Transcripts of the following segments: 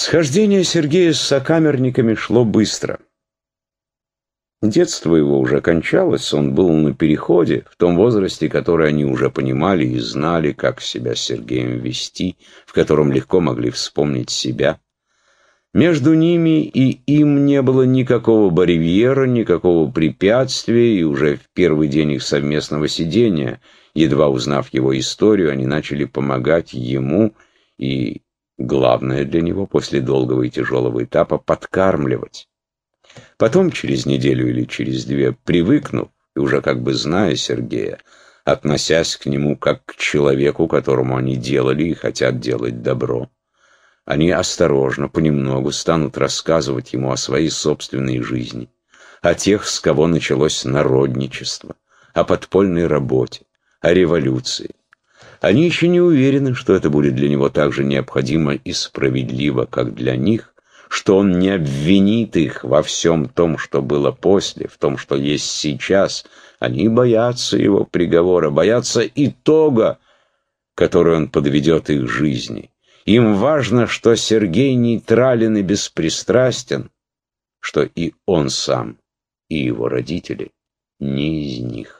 Схождение Сергея с сокамерниками шло быстро. Детство его уже кончалось, он был на переходе, в том возрасте, который они уже понимали и знали, как себя с Сергеем вести, в котором легко могли вспомнить себя. Между ними и им не было никакого барьера, никакого препятствия, и уже в первый день их совместного сидения, едва узнав его историю, они начали помогать ему и, главное для него, после долгого и тяжелого этапа, подкармливать. Потом, через неделю или через две, привыкнув и уже как бы зная Сергея, относясь к нему как к человеку, которому они делали и хотят делать добро, они осторожно, понемногу станут рассказывать ему о своей собственной жизни, о тех, с кого началось народничество, о подпольной работе, о революции. Они еще не уверены, что это будет для него так же необходимо и справедливо, как для них, что он не обвинит их во всем том, что было после, в том, что есть сейчас. Они боятся его приговора, боятся итога, который он подведет их жизни. Им важно, что Сергей нейтрален и беспристрастен, что и он сам, и его родители не из них.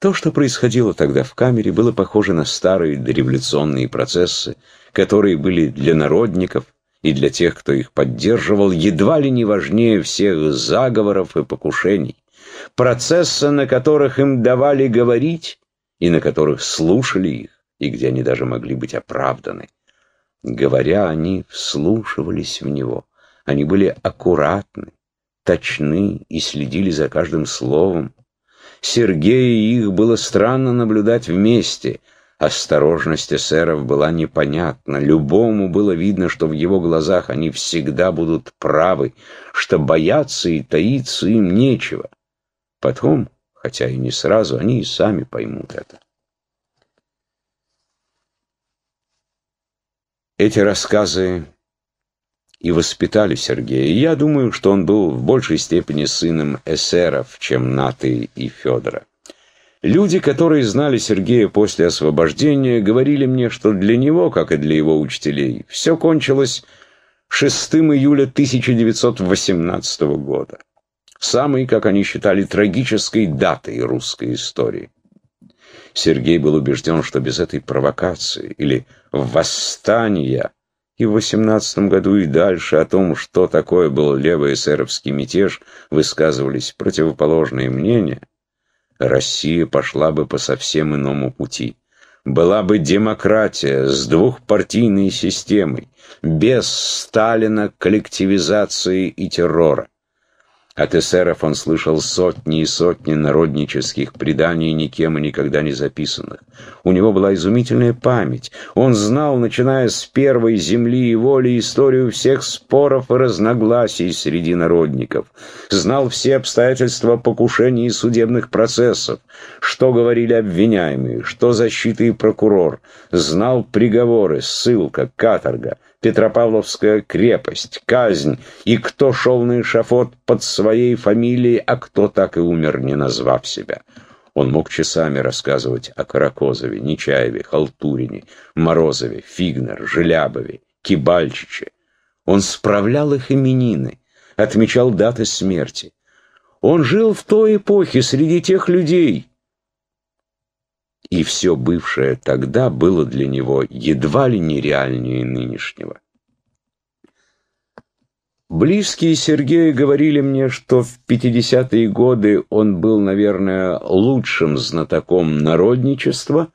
То, что происходило тогда в камере, было похоже на старые дореволюционные процессы, которые были для народников и для тех, кто их поддерживал, едва ли не важнее всех заговоров и покушений, процессы, на которых им давали говорить и на которых слушали их, и где они даже могли быть оправданы. Говоря, они вслушивались в него, они были аккуратны, точны и следили за каждым словом. Сергею и их было странно наблюдать вместе — Осторожность эсеров была непонятна. Любому было видно, что в его глазах они всегда будут правы, что бояться и таиться им нечего. Потом, хотя и не сразу, они и сами поймут это. Эти рассказы и воспитали Сергея. Я думаю, что он был в большей степени сыном эсеров, чем Наты и Федора. Люди, которые знали Сергея после освобождения, говорили мне, что для него, как и для его учителей, все кончилось 6 июля 1918 года. Самой, как они считали, трагической датой русской истории. Сергей был убежден, что без этой провокации или восстания и в 18 году и дальше о том, что такое был левый эсеровский мятеж, высказывались противоположные мнения – Россия пошла бы по совсем иному пути. Была бы демократия с двухпартийной системой, без Сталина, коллективизации и террора. От эсеров он слышал сотни и сотни народнических преданий, никем и никогда не записанных. У него была изумительная память. Он знал, начиная с первой земли и воли, историю всех споров и разногласий среди народников. Знал все обстоятельства покушений и судебных процессов, что говорили обвиняемые, что защита и прокурор. Знал приговоры, ссылка, каторга. Петропавловская крепость, казнь, и кто шел на эшафот под своей фамилией, а кто так и умер, не назвав себя. Он мог часами рассказывать о Каракозове, Нечаеве, Халтурине, Морозове, Фигнер, Желябове, Кибальчиче. Он справлял их именины, отмечал даты смерти. Он жил в той эпохе среди тех людей, и все бывшее тогда было для него едва ли нереальнее нынешнего. Близкие Сергея говорили мне, что в 50-е годы он был, наверное, лучшим знатоком народничества,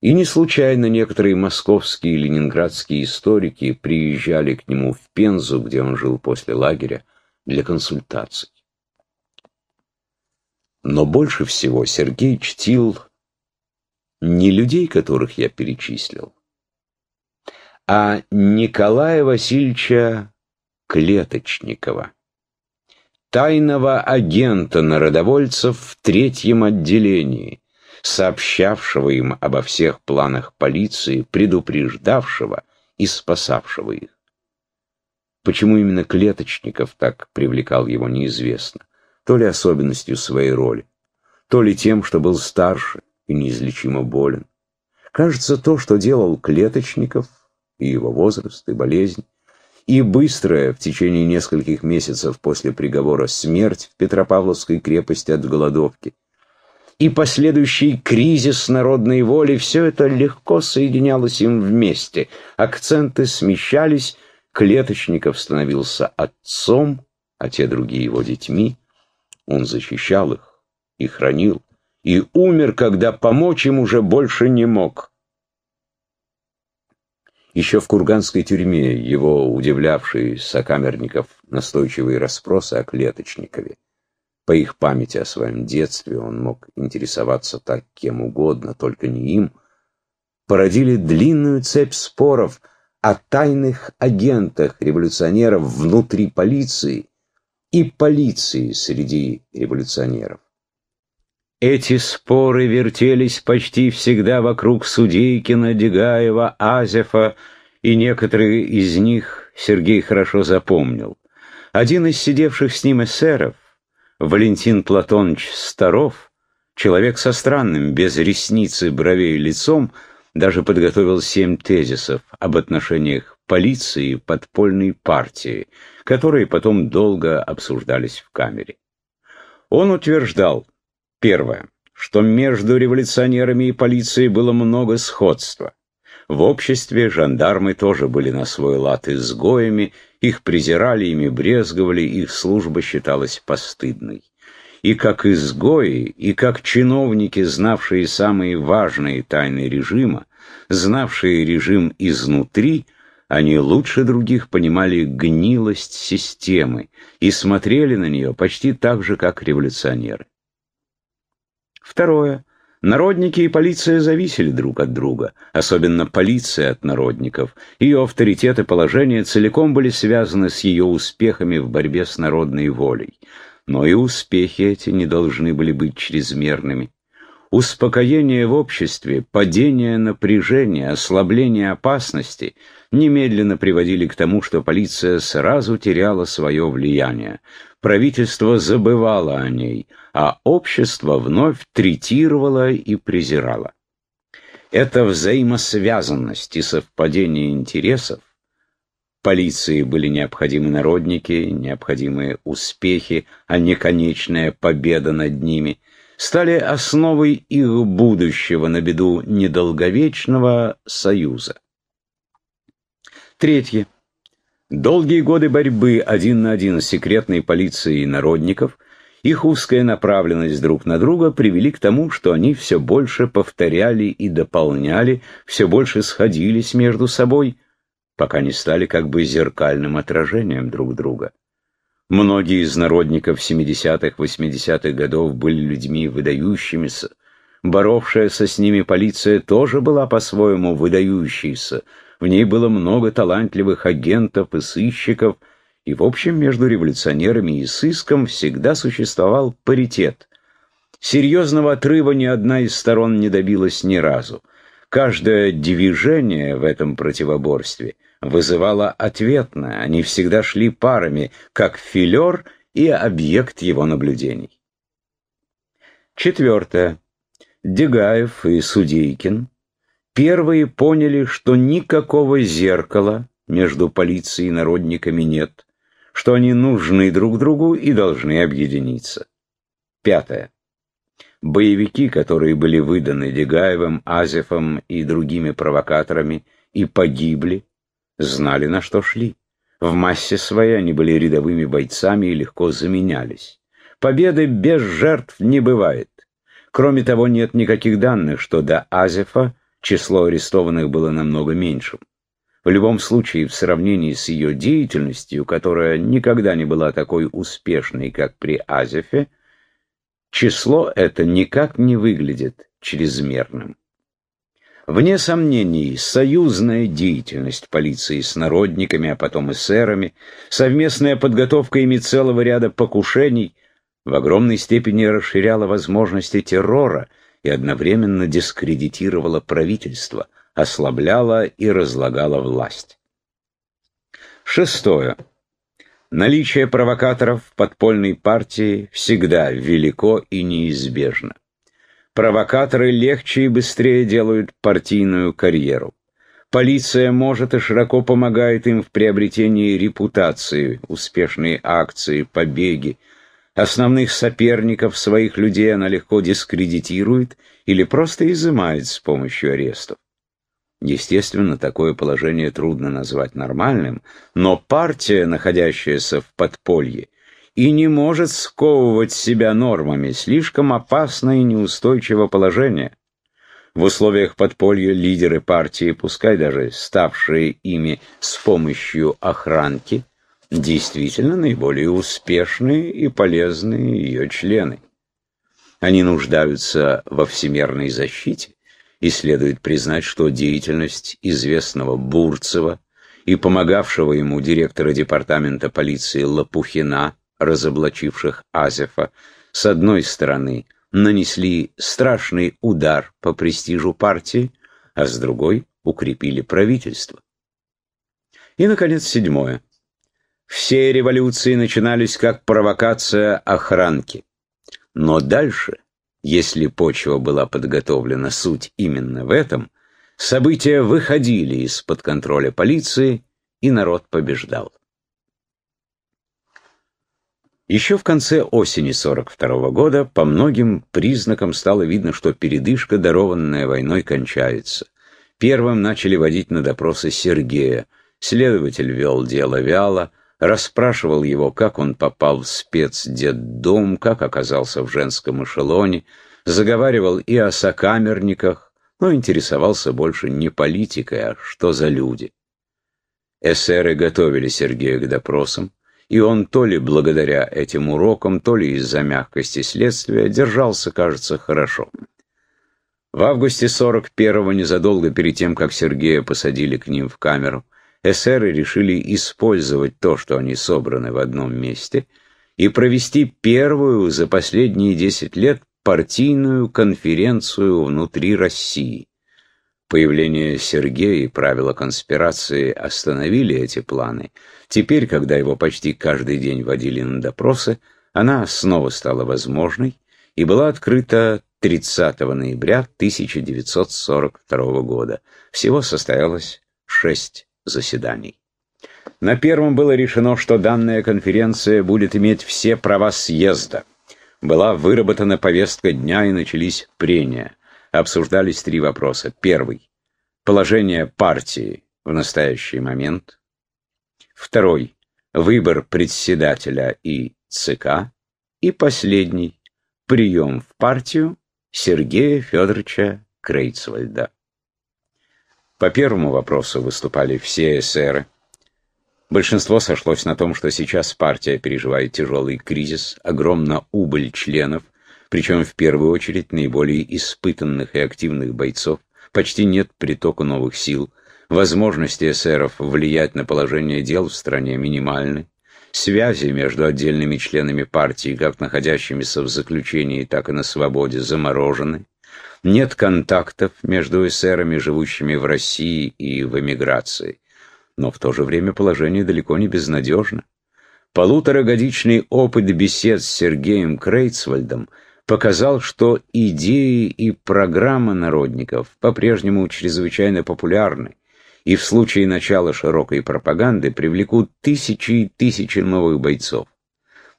и не случайно некоторые московские и ленинградские историки приезжали к нему в Пензу, где он жил после лагеря, для консультаций. Но больше всего Сергей чтил не людей, которых я перечислил, а Николая Васильевича Клеточникова, тайного агента народовольцев в третьем отделении, сообщавшего им обо всех планах полиции, предупреждавшего и спасавшего их. Почему именно Клеточников так привлекал его, неизвестно. То ли особенностью своей роли, то ли тем, что был старше, и неизлечимо болен. Кажется, то, что делал Клеточников, и его возраст, и болезнь, и быстрая, в течение нескольких месяцев после приговора, смерть в Петропавловской крепости от голодовки, и последующий кризис народной воли, все это легко соединялось им вместе. Акценты смещались, Клеточников становился отцом, а те другие его детьми. Он защищал их и хранил, и умер, когда помочь им уже больше не мог. Еще в курганской тюрьме его удивлявший сокамерников настойчивые расспросы о Клеточникове по их памяти о своем детстве, он мог интересоваться так кем угодно, только не им, породили длинную цепь споров о тайных агентах революционеров внутри полиции и полиции среди революционеров. Эти споры вертелись почти всегда вокруг Судейкина, Дегаева, Азефа, и некоторые из них Сергей хорошо запомнил. Один из сидевших с ним эсеров, Валентин Платонович Старов, человек со странным, без ресницы, бровей лицом, даже подготовил семь тезисов об отношениях полиции и подпольной партии, которые потом долго обсуждались в камере. Он утверждал, первое, что между революционерами и полицией было много сходства. В обществе жандармы тоже были на свой лад изгоями их презирали, ими брезговали, их служба считалась постыдной. И как изгои, и как чиновники, знавшие самые важные тайны режима, знавшие режим изнутри, они лучше других понимали гнилость системы и смотрели на нее почти так же, как революционеры. Второе. Народники и полиция зависели друг от друга, особенно полиция от народников. Ее авторитет и положение целиком были связаны с ее успехами в борьбе с народной волей. Но и успехи эти не должны были быть чрезмерными. Успокоение в обществе, падение напряжения, ослабление опасности немедленно приводили к тому, что полиция сразу теряла свое влияние. Правительство забывало о ней, а общество вновь третировало и презирало. Эта взаимосвязанность и совпадение интересов Полиции были необходимы народники, необходимые успехи, а не конечная победа над ними, стали основой их будущего на беду недолговечного союза. Третье. Долгие годы борьбы один на один с секретной полицией народников – их узкая направленность друг на друга привели к тому, что они все больше повторяли и дополняли, все больше сходились между собой, пока не стали как бы зеркальным отражением друг друга. Многие из народников 70-х, 80-х годов были людьми выдающимися. Боровшаяся с ними полиция тоже была по-своему выдающейся. В ней было много талантливых агентов и сыщиков – и в общем между революционерами и сыском всегда существовал паритет. Серьезного отрыва ни одна из сторон не добилась ни разу. Каждое движение в этом противоборстве вызывало ответное, они всегда шли парами, как филер и объект его наблюдений. Четвертое. Дегаев и Судейкин первые поняли, что никакого зеркала между полицией и народниками нет, что они нужны друг другу и должны объединиться. Пятое. Боевики, которые были выданы Дегаевым, Азефом и другими провокаторами и погибли, знали, на что шли. В массе своей они были рядовыми бойцами и легко заменялись. Победы без жертв не бывает. Кроме того, нет никаких данных, что до Азефа число арестованных было намного меньшим. В любом случае, в сравнении с ее деятельностью, которая никогда не была такой успешной, как при Азефе, число это никак не выглядит чрезмерным. Вне сомнений, союзная деятельность полиции с народниками, а потом и сэрами, совместная подготовка ими целого ряда покушений в огромной степени расширяла возможности террора и одновременно дискредитировала правительство – ослабляла и разлагала власть. Шестое. Наличие провокаторов в подпольной партии всегда велико и неизбежно. Провокаторы легче и быстрее делают партийную карьеру. Полиция может и широко помогает им в приобретении репутации, успешные акции, побеги. Основных соперников своих людей она легко дискредитирует или просто изымает с помощью арестов. Естественно, такое положение трудно назвать нормальным, но партия, находящаяся в подполье, и не может сковывать себя нормами, слишком опасно и неустойчиво положение. В условиях подполья лидеры партии, пускай даже ставшие ими с помощью охранки, действительно наиболее успешные и полезные ее члены. Они нуждаются во всемирной защите, и следует признать, что деятельность известного Бурцева и помогавшего ему директора департамента полиции Лопухина, разоблачивших Азефа, с одной стороны – нанесли страшный удар по престижу партии, а с другой укрепили правительство. И, наконец, седьмое. Все революции начинались как провокация охранки. Но дальше, если почва была подготовлена суть именно в этом, события выходили из-под контроля полиции, и народ побеждал. Еще в конце осени 42 года по многим признакам стало видно, что передышка, дарованная войной, кончается. Первым начали водить на допросы Сергея. Следователь вел дело вяло, расспрашивал его, как он попал в спецдетдом, как оказался в женском эшелоне, заговаривал и о сокамерниках, но интересовался больше не политикой, а что за люди. Эсеры готовили Сергея к допросам, и он то ли благодаря этим урокам, то ли из-за мягкости следствия держался, кажется, хорошо. В августе 41-го, незадолго перед тем, как Сергея посадили к ним в камеру, эсеры решили использовать то, что они собраны в одном месте, и провести первую за последние 10 лет партийную конференцию внутри России. Появление Сергея и правила конспирации остановили эти планы. Теперь, когда его почти каждый день водили на допросы, она снова стала возможной и была открыта 30 ноября 1942 года. Всего состоялось шесть заседаний. На первом было решено, что данная конференция будет иметь все права съезда. Была выработана повестка дня и начались прения обсуждались три вопроса. Первый – положение партии в настоящий момент. Второй – выбор председателя и ЦК. И последний – прием в партию Сергея Федоровича Крейцвальда. По первому вопросу выступали все эсеры. Большинство сошлось на том, что сейчас партия переживает тяжелый кризис, огромна убыль членов, причем в первую очередь наиболее испытанных и активных бойцов, почти нет притока новых сил, возможности эсеров влиять на положение дел в стране минимальны, связи между отдельными членами партии, как находящимися в заключении, так и на свободе, заморожены, нет контактов между эсерами, живущими в России и в эмиграции. Но в то же время положение далеко не безнадежно. Полуторагодичный опыт бесед с Сергеем Крейцвальдом – показал, что идеи и программы народников по-прежнему чрезвычайно популярны и в случае начала широкой пропаганды привлекут тысячи и тысячи новых бойцов.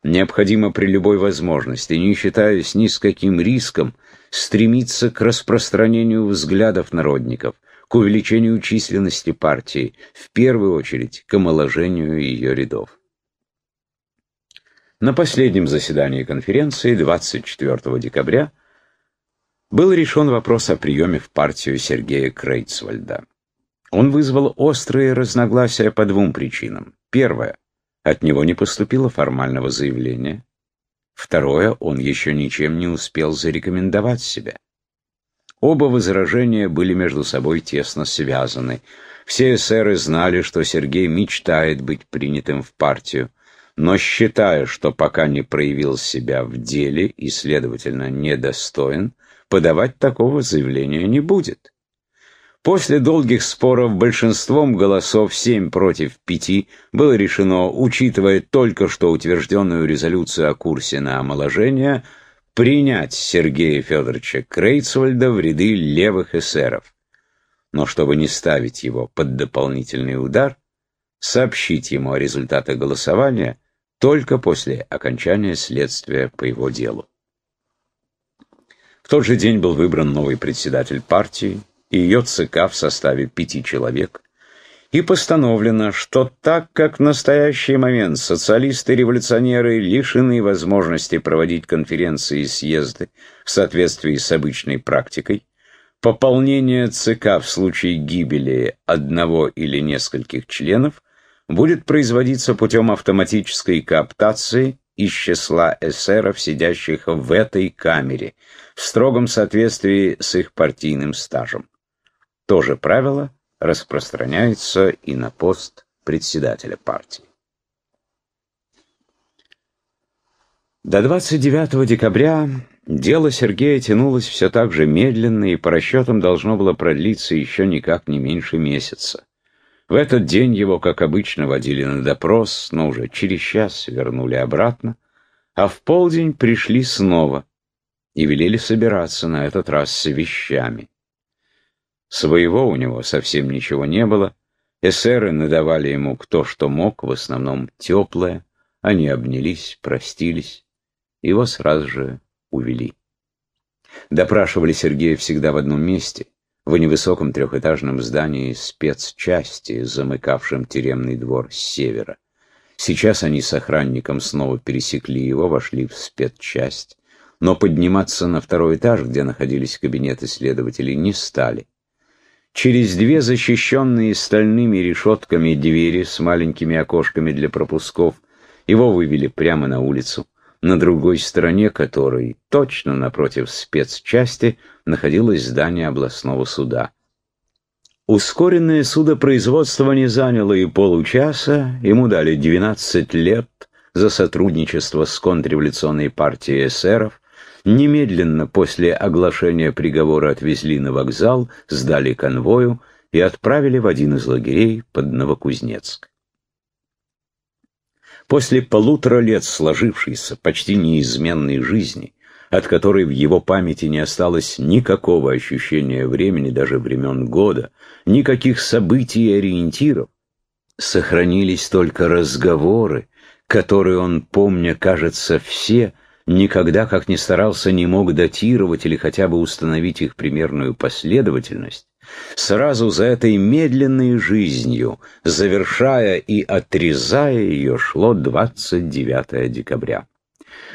Необходимо при любой возможности, не считаясь ни с каким риском, стремиться к распространению взглядов народников, к увеличению численности партии, в первую очередь к омоложению ее рядов. На последнем заседании конференции 24 декабря был решен вопрос о приеме в партию Сергея Крейцвальда. Он вызвал острые разногласия по двум причинам. Первое. От него не поступило формального заявления. Второе. Он еще ничем не успел зарекомендовать себя. Оба возражения были между собой тесно связаны. Все эсеры знали, что Сергей мечтает быть принятым в партию но считая, что пока не проявил себя в деле и, следовательно, недостоин, подавать такого заявления не будет. После долгих споров большинством голосов 7 против 5 было решено, учитывая только что утвержденную резолюцию о курсе на омоложение, принять Сергея Федоровича Крейцвальда в ряды левых эсеров. но чтобы не ставить его под дополнительный удар, сообщить ему о результатах голосования только после окончания следствия по его делу. В тот же день был выбран новый председатель партии и ее ЦК в составе пяти человек, и постановлено, что так как в настоящий момент социалисты-революционеры лишены возможности проводить конференции и съезды в соответствии с обычной практикой, пополнение ЦК в случае гибели одного или нескольких членов будет производиться путем автоматической кооптации из числа эсеров, сидящих в этой камере, в строгом соответствии с их партийным стажем. То же правило распространяется и на пост председателя партии. До 29 декабря дело Сергея тянулось все так же медленно и по расчетам должно было продлиться еще никак не меньше месяца. В этот день его, как обычно, водили на допрос, но уже через час вернули обратно, а в полдень пришли снова и велели собираться на этот раз с вещами. Своего у него совсем ничего не было, эсеры надавали ему кто что мог, в основном теплое, они обнялись, простились, его сразу же увели. Допрашивали Сергея всегда в одном месте — в невысоком трехэтажном здании спецчасти, замыкавшем тюремный двор с севера. Сейчас они с охранником снова пересекли его, вошли в спецчасть, но подниматься на второй этаж, где находились кабинеты следователей, не стали. Через две защищенные стальными решетками двери с маленькими окошками для пропусков его вывели прямо на улицу на другой стороне которой, точно напротив спецчасти, находилось здание областного суда. Ускоренное судопроизводство не заняло и получаса, ему дали 12 лет за сотрудничество с контрреволюционной партией эсеров, немедленно после оглашения приговора отвезли на вокзал, сдали конвою и отправили в один из лагерей под Новокузнецк. После полутора лет сложившейся, почти неизменной жизни, от которой в его памяти не осталось никакого ощущения времени, даже времен года, никаких событий и ориентиров, сохранились только разговоры, которые он, помня, кажется, все, никогда, как ни старался, не мог датировать или хотя бы установить их примерную последовательность, Сразу за этой медленной жизнью, завершая и отрезая ее, шло 29 декабря.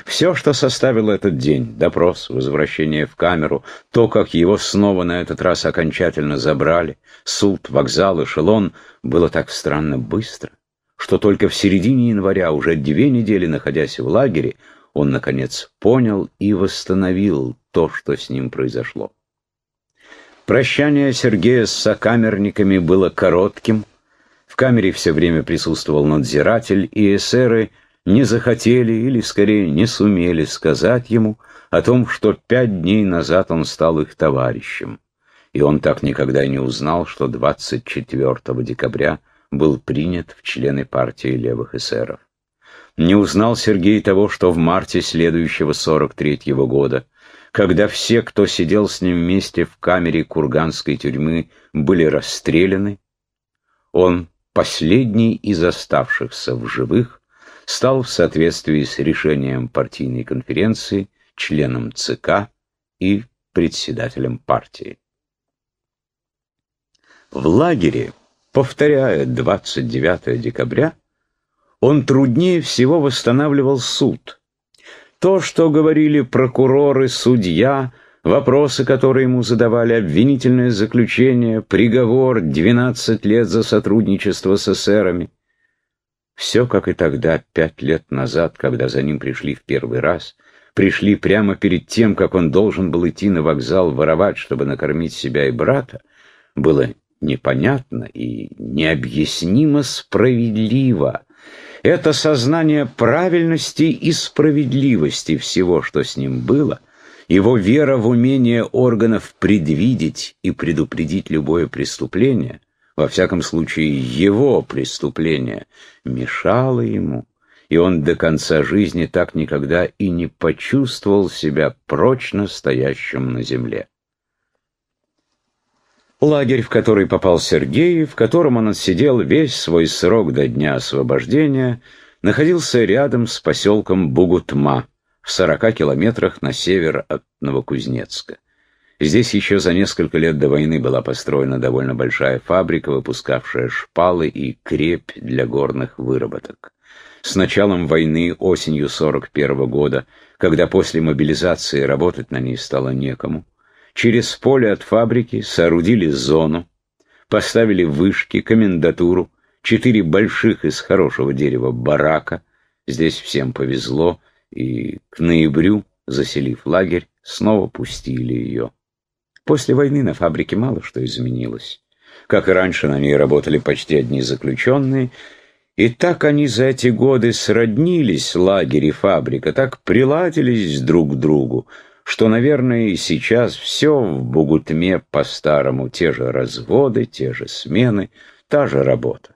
Все, что составил этот день, допрос, возвращение в камеру, то, как его снова на этот раз окончательно забрали, суд, вокзал, эшелон, было так странно быстро, что только в середине января, уже две недели находясь в лагере, он, наконец, понял и восстановил то, что с ним произошло. Прощание Сергея с сокамерниками было коротким. В камере все время присутствовал надзиратель, и эсеры не захотели или, скорее, не сумели сказать ему о том, что пять дней назад он стал их товарищем. И он так никогда не узнал, что 24 декабря был принят в члены партии левых эсеров. Не узнал Сергей того, что в марте следующего 43-го года когда все, кто сидел с ним вместе в камере курганской тюрьмы, были расстреляны, он, последний из оставшихся в живых, стал в соответствии с решением партийной конференции членом ЦК и председателем партии. В лагере, повторяя 29 декабря, он труднее всего восстанавливал суд, то, что говорили прокуроры, судья, вопросы, которые ему задавали, обвинительное заключение, приговор, 12 лет за сотрудничество с эсерами. Все, как и тогда, пять лет назад, когда за ним пришли в первый раз, пришли прямо перед тем, как он должен был идти на вокзал воровать, чтобы накормить себя и брата, было непонятно и необъяснимо справедливо. Это сознание правильности и справедливости всего, что с ним было, его вера в умение органов предвидеть и предупредить любое преступление, во всяком случае его преступление, мешало ему, и он до конца жизни так никогда и не почувствовал себя прочно стоящим на земле. Лагерь, в который попал Сергей, в котором он отсидел весь свой срок до дня освобождения, находился рядом с поселком Бугутма, в 40 километрах на север от Новокузнецка. Здесь еще за несколько лет до войны была построена довольно большая фабрика, выпускавшая шпалы и крепь для горных выработок. С началом войны осенью 41 -го года, когда после мобилизации работать на ней стало некому, через поле от фабрики соорудили зону, поставили вышки, комендатуру, четыре больших из хорошего дерева барака. Здесь всем повезло, и к ноябрю, заселив лагерь, снова пустили ее. После войны на фабрике мало что изменилось. Как и раньше, на ней работали почти одни заключенные, и так они за эти годы сроднились, лагерь и фабрика, так приладились друг к другу, что, наверное, и сейчас все в Бугутме по-старому, те же разводы, те же смены, та же работа.